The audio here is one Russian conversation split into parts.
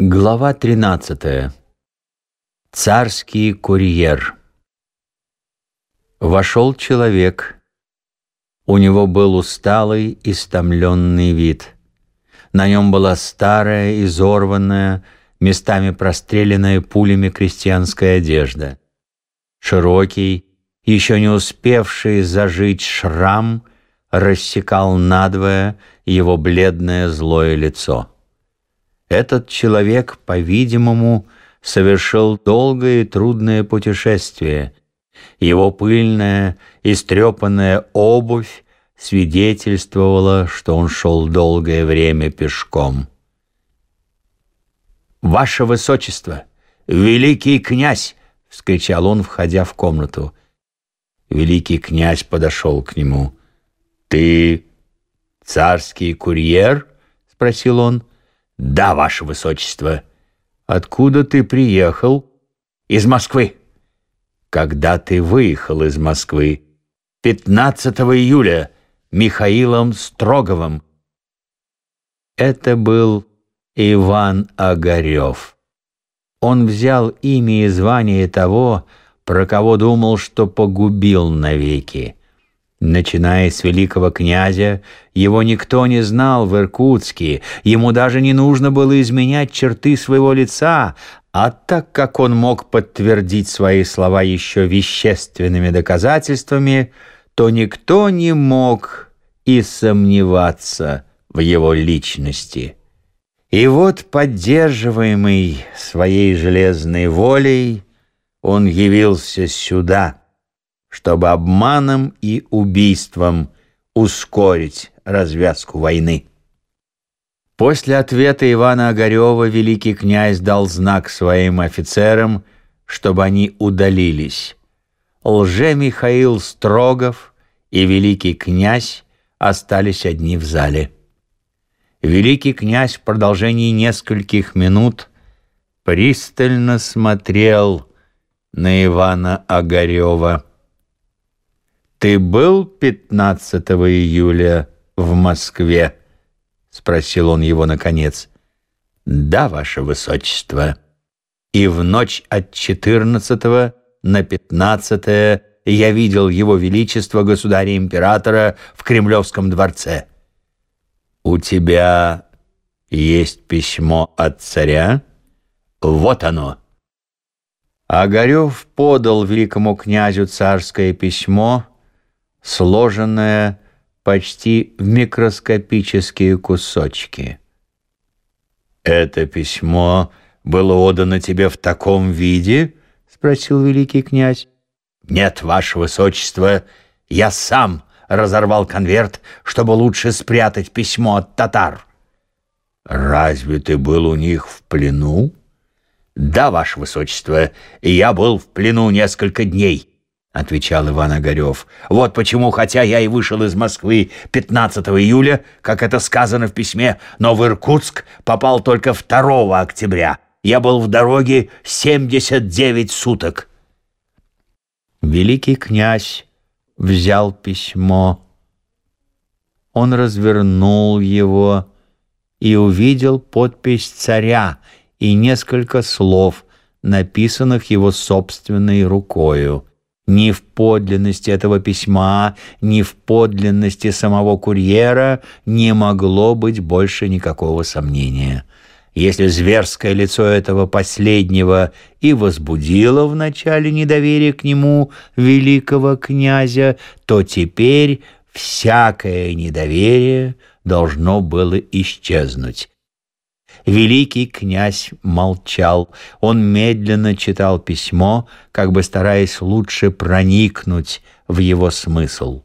Глава 13. Царский курьер. Вошел человек. У него был усталый, истомленный вид. На нем была старая, изорванная, местами простреленная пулями крестьянская одежда. Широкий, еще не успевший зажить шрам, рассекал надвое его бледное злое лицо. Этот человек, по-видимому, совершил долгое и трудное путешествие. Его пыльная, истрепанная обувь свидетельствовала, что он шел долгое время пешком. «Ваше Высочество! Великий князь!» — вскричал он, входя в комнату. Великий князь подошел к нему. «Ты царский курьер?» — спросил он. «Да, ваше высочество». «Откуда ты приехал?» «Из Москвы». «Когда ты выехал из Москвы?» «15 июля Михаилом Строговым». Это был Иван Огарев. Он взял имя и звание того, про кого думал, что погубил навеки. Начиная с великого князя, его никто не знал в Иркутске, ему даже не нужно было изменять черты своего лица, а так как он мог подтвердить свои слова еще вещественными доказательствами, то никто не мог и сомневаться в его личности. И вот, поддерживаемый своей железной волей, он явился сюда — чтобы обманом и убийством ускорить развязку войны. После ответа Ивана Огарева великий князь дал знак своим офицерам, чтобы они удалились. Лже-Михаил Строгов и великий князь остались одни в зале. Великий князь в продолжении нескольких минут пристально смотрел на Ивана Огарева. «Ты был 15 июля в Москве?» — спросил он его наконец. «Да, ваше высочество. И в ночь от 14 на 15 я видел его величество государя-императора в Кремлевском дворце. У тебя есть письмо от царя? Вот оно». Огарев подал великому князю царское письмо — сложенное почти в микроскопические кусочки. «Это письмо было отдано тебе в таком виде?» — спросил великий князь. «Нет, ваше высочество, я сам разорвал конверт, чтобы лучше спрятать письмо от татар». «Разве ты был у них в плену?» «Да, ваше высочество, я был в плену несколько дней». — отвечал Иван Огарев. «Вот почему, хотя я и вышел из Москвы 15 июля, как это сказано в письме, но в Иркутск попал только 2 октября. Я был в дороге 79 суток». Великий князь взял письмо. Он развернул его и увидел подпись царя и несколько слов, написанных его собственной рукою. Ни в подлинности этого письма, ни в подлинности самого курьера не могло быть больше никакого сомнения. Если зверское лицо этого последнего и возбудило вначале недоверие к нему великого князя, то теперь всякое недоверие должно было исчезнуть. Великий князь молчал. Он медленно читал письмо, как бы стараясь лучше проникнуть в его смысл.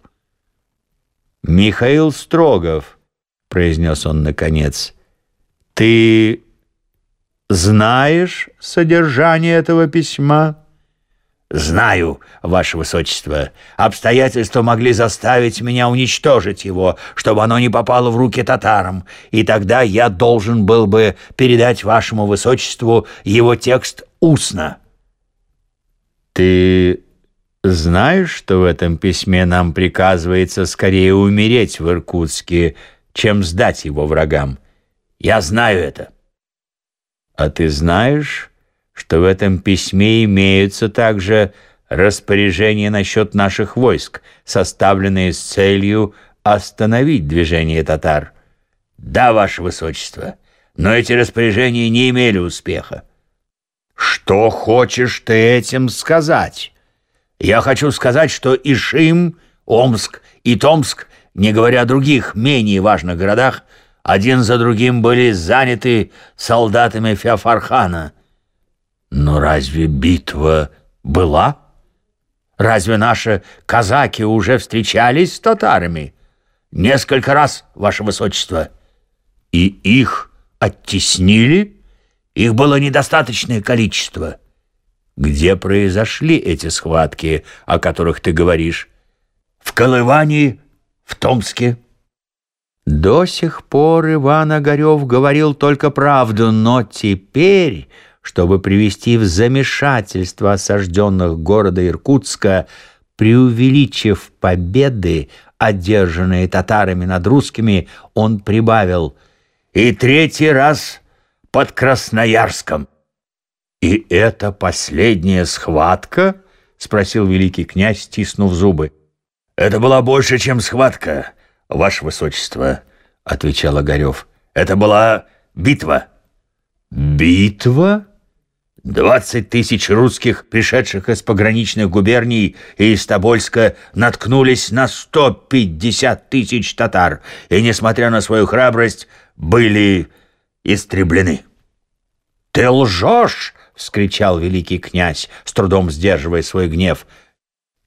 «Михаил Строгов», — произнес он наконец, — «ты знаешь содержание этого письма?» «Знаю, ваше высочество. Обстоятельства могли заставить меня уничтожить его, чтобы оно не попало в руки татарам, и тогда я должен был бы передать вашему высочеству его текст устно». «Ты знаешь, что в этом письме нам приказывается скорее умереть в Иркутске, чем сдать его врагам?» «Я знаю это». А ты знаешь, что в этом письме имеются также распоряжения насчет наших войск, составленные с целью остановить движение татар? Да, ваше высочество, но эти распоряжения не имели успеха. Что хочешь ты этим сказать? Я хочу сказать, что Ишим, Омск и Томск, не говоря о других, менее важных городах, один за другим были заняты солдатами Феофархана. Но разве битва была? Разве наши казаки уже встречались с татарами? Несколько раз, ваше высочество. И их оттеснили? Их было недостаточное количество. Где произошли эти схватки, о которых ты говоришь? В Колывании, в Томске. До сих пор Иван Огарев говорил только правду, но теперь, чтобы привести в замешательство осажденных города Иркутска, преувеличив победы, одержанные татарами над русскими, он прибавил «И третий раз под Красноярском». «И это последняя схватка?» — спросил великий князь, стиснув зубы. «Это была больше, чем схватка, ваше высочество», — отвечал Огарев. «Это была битва». «Битва?» Двадцать тысяч русских, пришедших из пограничных губерний и из Тобольска, наткнулись на сто пятьдесят тысяч татар, и, несмотря на свою храбрость, были истреблены. «Ты лжешь!» — вскричал великий князь, с трудом сдерживая свой гнев.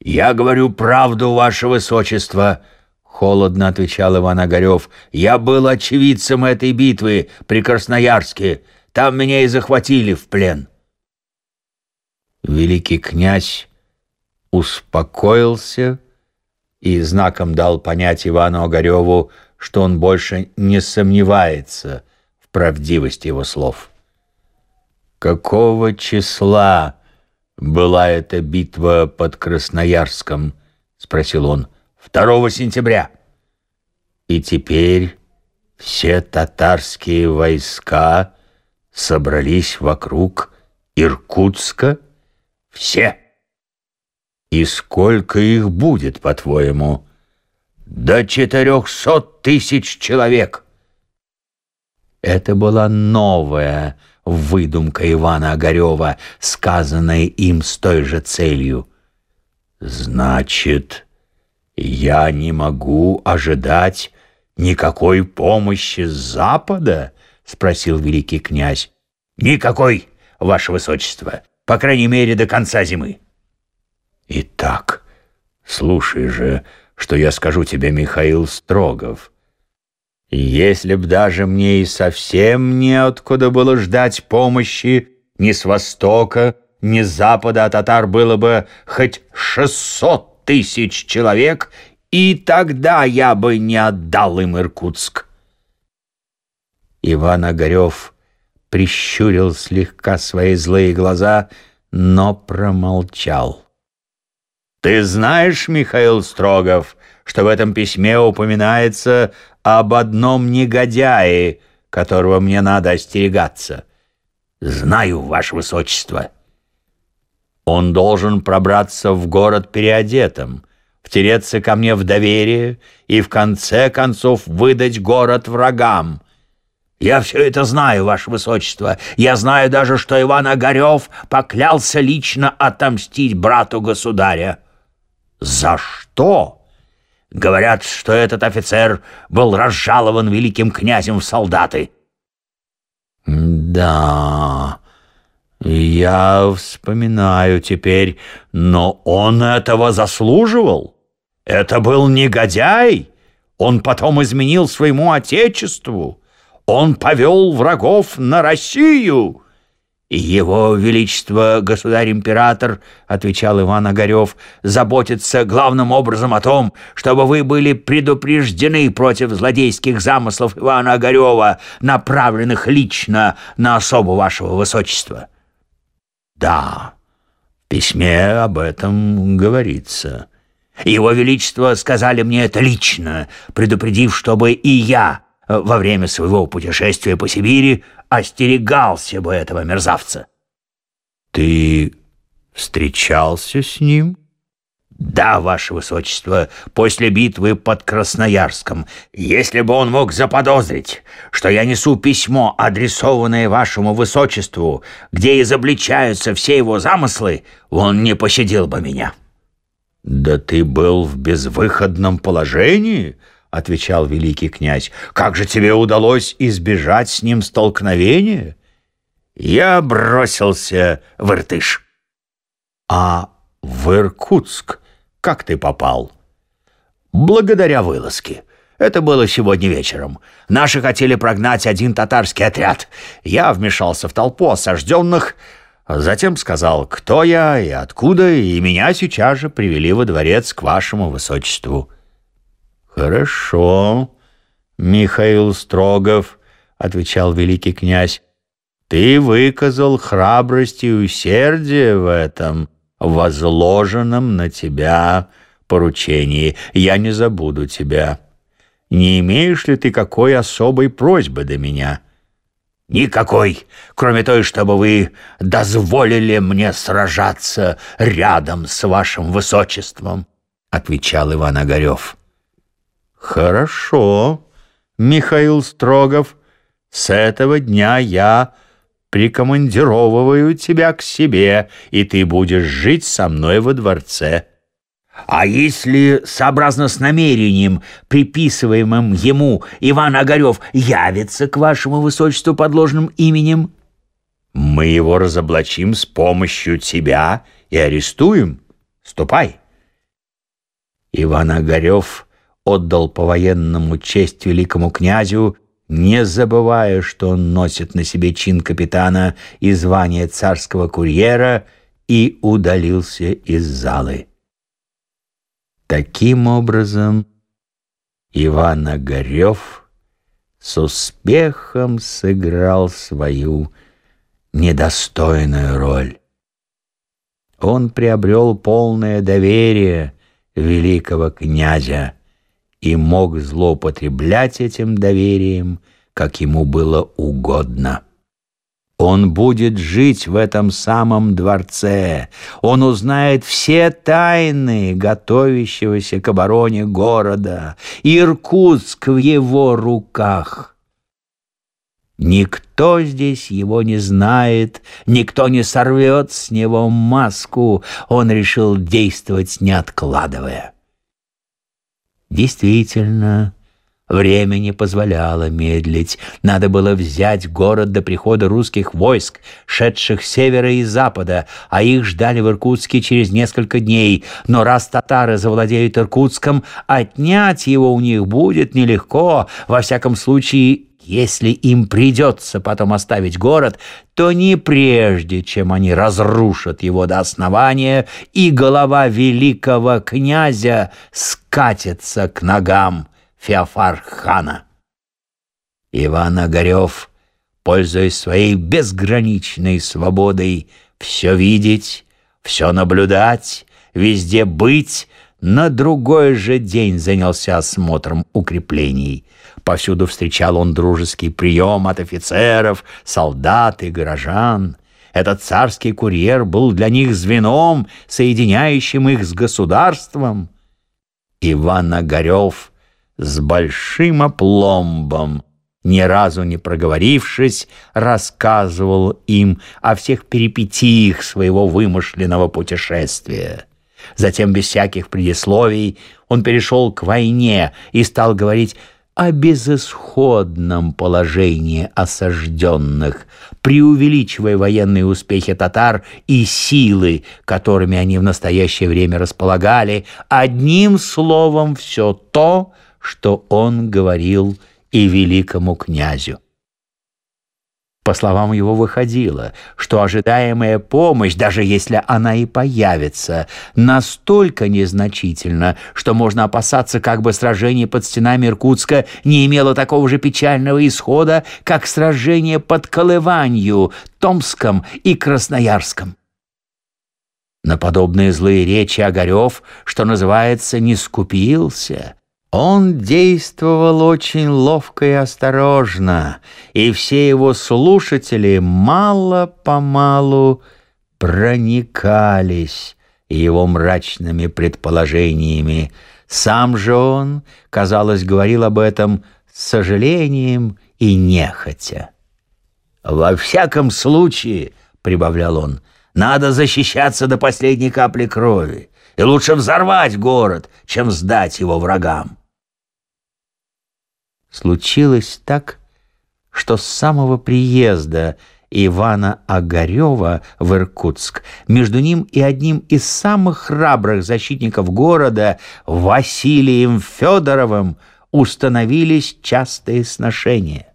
«Я говорю правду, ваше высочество!» — холодно отвечал Иван Огарев. «Я был очевидцем этой битвы при Красноярске. Там меня и захватили в плен». Великий князь успокоился и знаком дал понять Ивану Огареву, что он больше не сомневается в правдивости его слов. «Какого числа была эта битва под Красноярском?» — спросил он. «2 сентября». «И теперь все татарские войска собрались вокруг Иркутска?» Все. И сколько их будет, по-твоему? До четырехсот тысяч человек. Это была новая выдумка Ивана Огарева, сказанная им с той же целью. Значит, я не могу ожидать никакой помощи с Запада? Спросил великий князь. Никакой, ваше высочество по крайней мере, до конца зимы. Итак, слушай же, что я скажу тебе, Михаил Строгов. Если б даже мне и совсем неоткуда было ждать помощи ни с востока, ни с запада, а татар было бы хоть шестьсот тысяч человек, и тогда я бы не отдал им Иркутск. Иван Огарев прищурил слегка свои злые глаза, но промолчал. «Ты знаешь, Михаил Строгов, что в этом письме упоминается об одном негодяе, которого мне надо остерегаться?» «Знаю, ваше высочество». «Он должен пробраться в город переодетым, втереться ко мне в доверие и в конце концов выдать город врагам». Я все это знаю, ваше высочество. Я знаю даже, что Иван Огарев поклялся лично отомстить брату государя. За что? Говорят, что этот офицер был разжалован великим князем в солдаты. Да, я вспоминаю теперь, но он этого заслуживал. Это был негодяй. Он потом изменил своему отечеству. Он повел врагов на Россию!» «Его Величество, Государь-Император, — отвечал Иван Огарев, — заботится главным образом о том, чтобы вы были предупреждены против злодейских замыслов Ивана Огарева, направленных лично на особу вашего Высочества». «Да, в письме об этом говорится». «Его Величество сказали мне это лично, предупредив, чтобы и я во время своего путешествия по Сибири остерегался бы этого мерзавца. Ты встречался с ним? Да, ваше высочество, после битвы под Красноярском. Если бы он мог заподозрить, что я несу письмо, адресованное вашему высочеству, где изобличаются все его замыслы, он не пощадил бы меня. Да ты был в безвыходном положении, отвечал великий князь. Как же тебе удалось избежать с ним столкновения? Я бросился в Иртыш. А в Иркутск как ты попал?» «Благодаря вылазке. Это было сегодня вечером. Наши хотели прогнать один татарский отряд. Я вмешался в толпу осажденных, затем сказал, кто я и откуда, и меня сейчас же привели во дворец к вашему высочеству». «Хорошо, Михаил Строгов», — отвечал великий князь. «Ты выказал храбрость и усердие в этом» возложенном на тебя поручении. Я не забуду тебя. Не имеешь ли ты какой особой просьбы до меня?» «Никакой, кроме той, чтобы вы дозволили мне сражаться рядом с вашим высочеством», — отвечал Иван Огарев. «Хорошо, Михаил Строгов, с этого дня я прикомандировываю тебя к себе, и ты будешь жить со мной во дворце». А если, сообразно с намерением, приписываемым ему, Иван Огарев явится к вашему высочеству подложным именем? Мы его разоблачим с помощью тебя и арестуем. Ступай. Иван Огарев отдал по-военному честь великому князю не забывая, что он носит на себе чин капитана и звание царского курьера, и удалился из залы. Таким образом, Иван Огарев с успехом сыграл свою недостойную роль. Он приобрел полное доверие великого князя, и мог злоупотреблять этим доверием, как ему было угодно. Он будет жить в этом самом дворце. Он узнает все тайны готовящегося к обороне города. Иркутск в его руках. Никто здесь его не знает, никто не сорвет с него маску. Он решил действовать, не откладывая. Действительно, время не позволяло медлить. Надо было взять город до прихода русских войск, шедших с севера и запада, а их ждали в Иркутске через несколько дней. Но раз татары завладеют Иркутском, отнять его у них будет нелегко. Во всяком случае, если им придется потом оставить город, то не прежде, чем они разрушат его до основания, и голова великого князя скатится к ногам Феофархана. Иван Огарев, пользуясь своей безграничной свободой все видеть, все наблюдать, везде быть, на другой же день занялся осмотром укреплений. Повсюду встречал он дружеский прием от офицеров, солдат и горожан. Этот царский курьер был для них звеном, соединяющим их с государством. Иван Огарев с большим опломбом, ни разу не проговорившись, рассказывал им о всех перипетиях своего вымышленного путешествия. Затем, без всяких предисловий, он перешел к войне и стал говорить о безысходном положении осажденных, преувеличивая военные успехи татар и силы, которыми они в настоящее время располагали, одним словом все то, что он говорил и великому князю. По словам его выходило, что ожидаемая помощь, даже если она и появится, настолько незначительна, что можно опасаться, как бы сражение под стенами Иркутска не имело такого же печального исхода, как сражение под Колыванью, Томском и Красноярском. На подобные злые речи Огарев, что называется, не скупился, Он действовал очень ловко и осторожно, и все его слушатели мало-помалу проникались его мрачными предположениями. Сам же он, казалось, говорил об этом с сожалением и нехотя. «Во всяком случае», — прибавлял он, — «надо защищаться до последней капли крови, и лучше взорвать город, чем сдать его врагам». Случилось так, что с самого приезда Ивана Огарева в Иркутск между ним и одним из самых храбрых защитников города Василием Федоровым установились частые сношения.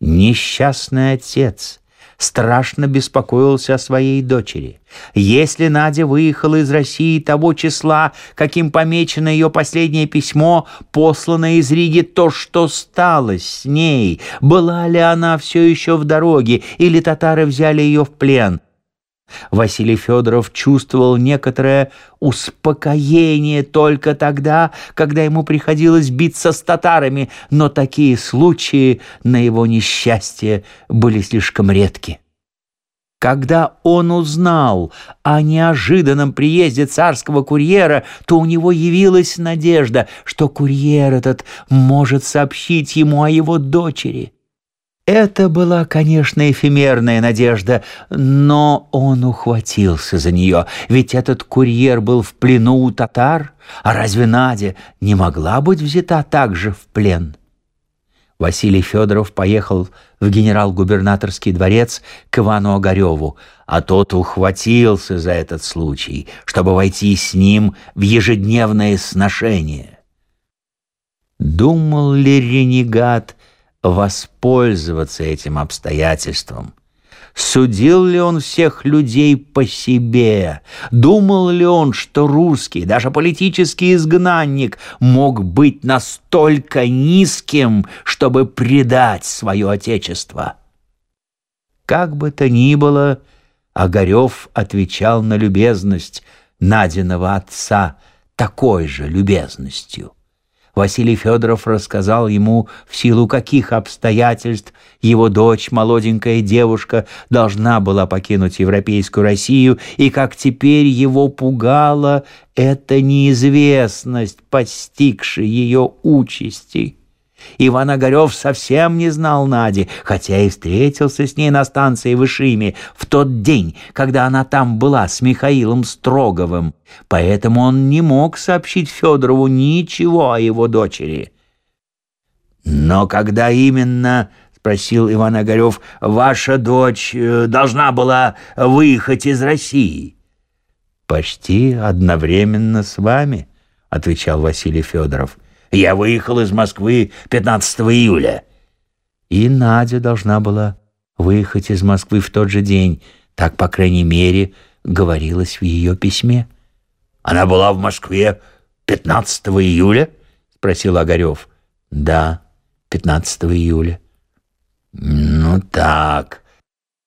Несчастный отец страшно беспокоился о своей дочери. Если Надя выехала из России того числа, каким помечено ее последнее письмо, посланное из Риги, то что стало с ней? Была ли она все еще в дороге, или татары взяли ее в плен? Василий Федоров чувствовал некоторое успокоение только тогда, когда ему приходилось биться с татарами, но такие случаи на его несчастье были слишком редки. Когда он узнал о неожиданном приезде царского курьера, то у него явилась надежда, что курьер этот может сообщить ему о его дочери. Это была, конечно, эфемерная надежда, но он ухватился за нее, ведь этот курьер был в плену у татар, а разве Надя не могла быть взята также в плен? Василий Федоров поехал в генерал-губернаторский дворец к Ивану Огареву, а тот ухватился за этот случай, чтобы войти с ним в ежедневное сношение. Думал ли ренегат воспользоваться этим обстоятельством. Судил ли он всех людей по себе? Думал ли он, что русский, даже политический изгнанник, мог быть настолько низким, чтобы предать свое отечество? Как бы то ни было, Огарев отвечал на любезность Надиного отца такой же любезностью. Василий Федоров рассказал ему, в силу каких обстоятельств его дочь, молоденькая девушка, должна была покинуть Европейскую Россию, и как теперь его пугала эта неизвестность, постигшей ее участи. Иван Огарев совсем не знал Нади, хотя и встретился с ней на станции в Ишиме в тот день, когда она там была с Михаилом Строговым. Поэтому он не мог сообщить Федорову ничего о его дочери. «Но когда именно, — спросил Иван Огарев, — ваша дочь э, должна была выехать из России?» «Почти одновременно с вами», — отвечал Василий Федоров. — я выехал из Москвы 15 июля. И Надя должна была выехать из Москвы в тот же день. Так, по крайней мере, говорилось в ее письме. Она была в Москве 15 июля? Спросил Огарев. Да, 15 июля. Ну так,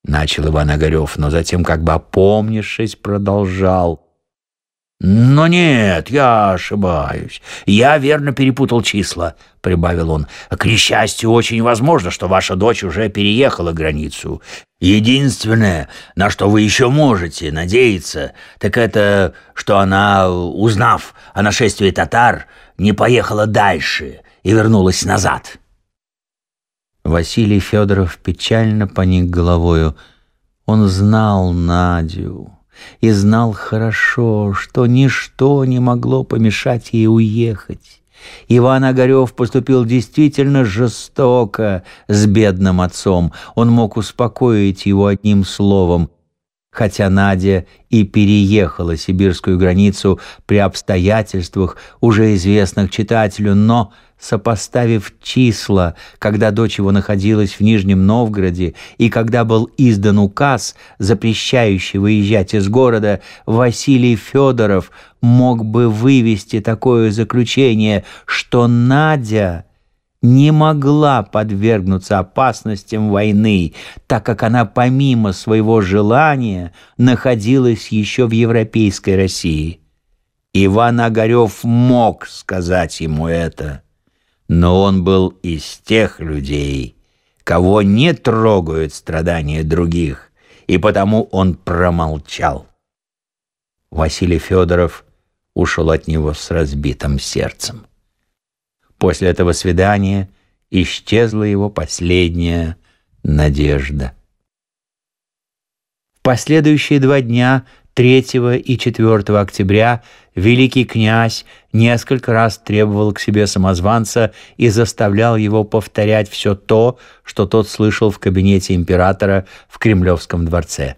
начал Иван Огарев, но затем, как бы опомнившись, продолжал. «Но нет, я ошибаюсь. Я верно перепутал числа», — прибавил он. «К несчастью, очень возможно, что ваша дочь уже переехала границу. Единственное, на что вы еще можете надеяться, так это, что она, узнав о нашествии татар, не поехала дальше и вернулась назад». Василий Федоров печально поник головою. Он знал Надю и знал хорошо, что ничто не могло помешать ей уехать. Иван Огарев поступил действительно жестоко с бедным отцом. Он мог успокоить его одним словом. Хотя Надя и переехала сибирскую границу при обстоятельствах, уже известных читателю, но сопоставив числа, когда дочь его находилась в Нижнем Новгороде и когда был издан указ, запрещающий выезжать из города, Василий Федоров мог бы вывести такое заключение, что Надя не могла подвергнуться опасностям войны, так как она помимо своего желания находилась еще в европейской России. Иван Огарев мог сказать ему это, но он был из тех людей, кого не трогают страдания других, и потому он промолчал. Василий Федоров ушел от него с разбитым сердцем. После этого свидания исчезла его последняя надежда. В последующие два дня 3 и 4 октября великий князь несколько раз требовал к себе самозванца и заставлял его повторять все то, что тот слышал в кабинете императора в Кремлевском дворце.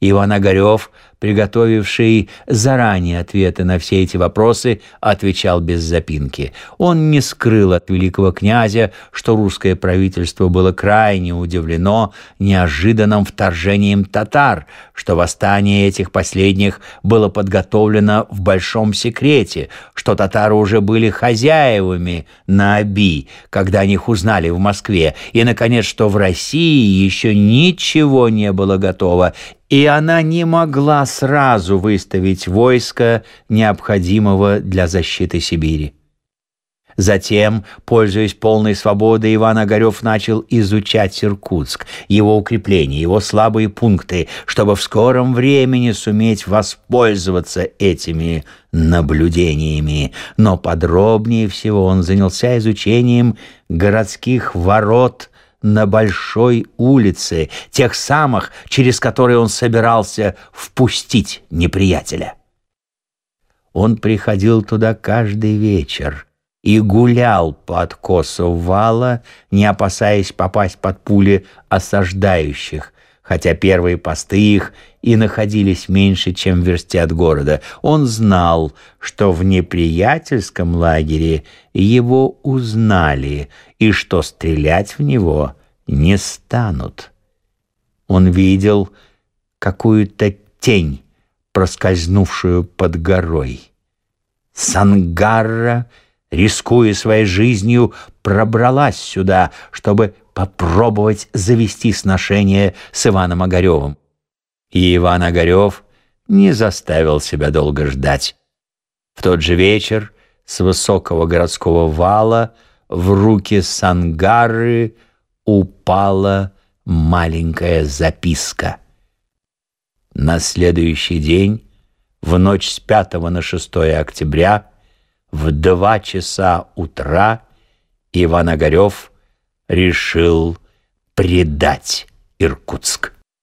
Иван Огарев приготовивший заранее ответы на все эти вопросы, отвечал без запинки. Он не скрыл от великого князя, что русское правительство было крайне удивлено неожиданным вторжением татар, что восстание этих последних было подготовлено в большом секрете, что татары уже были хозяевами на Аби, когда о них узнали в Москве, и, наконец, что в России еще ничего не было готово, и она не могла сразу выставить войско, необходимого для защиты Сибири. Затем, пользуясь полной свободой, Иван Огарев начал изучать Иркутск, его укрепления, его слабые пункты, чтобы в скором времени суметь воспользоваться этими наблюдениями. Но подробнее всего он занялся изучением городских ворот на Большой улице, тех самых, через которые он собирался впустить неприятеля. Он приходил туда каждый вечер и гулял по откосу вала, не опасаясь попасть под пули осаждающих, хотя первые посты их и находились меньше, чем в версте от города. Он знал, что в неприятельском лагере его узнали и что стрелять в него не станут. Он видел какую-то тень, проскользнувшую под горой. Сангарра, рискуя своей жизнью, пробралась сюда, чтобы попробовать завести сношение с Иваном Огаревым. И Иван Огарев не заставил себя долго ждать. В тот же вечер с высокого городского вала в руки Сангары упала маленькая записка. На следующий день, в ночь с 5 на 6 октября, в два часа утра Иван Огарев решил предать Иркутск.